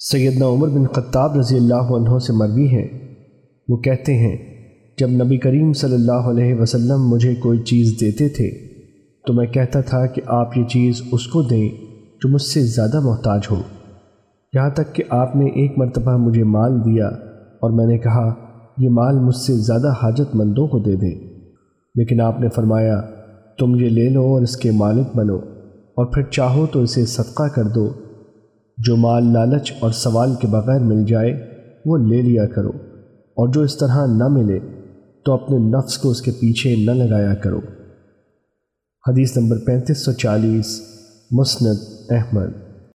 سیدنا عمر بن خطاب رضی اللہ عنہ سے مروی ہے۔ وہ کہتے ہیں، جب نبی کریم صلی اللہ علیہ وسلم مجھے کوئی چیز دیتے تھے، تو میں کہتا تھا کہ آپ یہ چیز اس کو دیں جو مجھ سے زیادہ محتاج ہو۔ یہاں تک کہ آپ نے ایک مرتبہ مجھے مال دیا اور میں نے کہا، یہ مال مجھ سے زیادہ حاجت مندوں کو دے دیں۔ لیکن آپ نے فرمایا، تم یہ لے لو اور اس کے مالک بنو اور پھر چاہو تو اسے صدقہ کر دو۔ جو مال لالچ اور سوال کے بغیر مل جائے، وہ لے لیا کرو۔ اور جو اس طرح نہ ملے، تو اپنے نفس کو اس کے پیچھے نہ لگایا کرو۔ حدیث نمبر پینتیس سو چالیس، مسند احمد۔